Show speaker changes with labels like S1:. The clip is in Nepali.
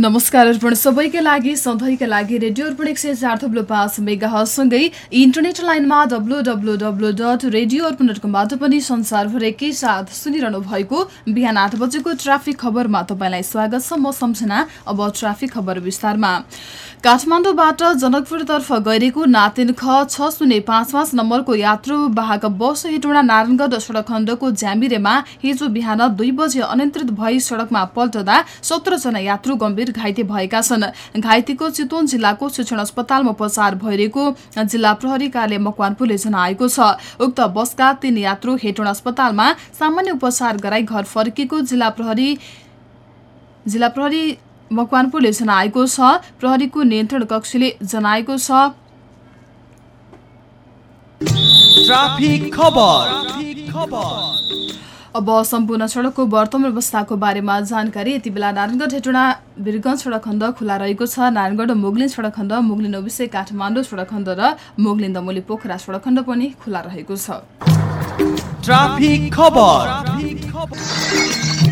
S1: नमस्कार अर्पण। सबैका लागि सधैँका लागि रेडियो अर्पण एक सय चार थप्लो पाँच मेगा हलसँगै इन्टरनेट लाइनमा W W W dot radio Arpan dot कमबाट पनि संसारभरिकै साथ सुनिरहनु भएको बिहान आठ बजेको ट्राफिक खबरमा तपाईँलाई स्वागत छ। म सम्झना अब ट्राफिक खबर विस्तारमा। काठमाडौँबाट जनकपुरतर्फ गइरहेको नातिन ख छ शून्य पाँच पाँच नम्बरको यात्रु वाहक बस हेटोडा नारायणगढ सडक खण्डको ज्यामिरेमा हिजो बिहान दुई बजे अनियन्त्रित भई सडकमा पल्टदा सत्रजना यात्रु गम्भीर घाइते भएका छन्। घाइतेको चितवन जिल्लाको शिक्षण अस्पतालमा उपचार भइरहेको जिल्ला प्रहरी कार्य मकवानपुरले जनाएको छ। उक्त बसका तीन यात्रु हेटोड अस्पतालमा सामान्य उपचार गराई घर फर्किएको जिल्ला प्रहरी जिल्ला प्रहरी मकवानपुरले जनाएको छ। प्रहरीको नियन्त्रण कक्षले जनाएको छ।
S2: ट्राफिक खबर।
S1: अब सम्पूर्ण सडकको वर्तमान अवस्थाको बारेमा जानकारी यति बेला नारायणगढ हेटोडा वीरगञ्ज सडक खण्ड खुला रहेको छ। नारायणगढ मुगलिन सडक खण्ड मुगलिन ओबिसे काठमाडौँ सडक खण्ड र मुगलिन दमोली पोखरा सडक खण्ड पनि खुला रहेको छ।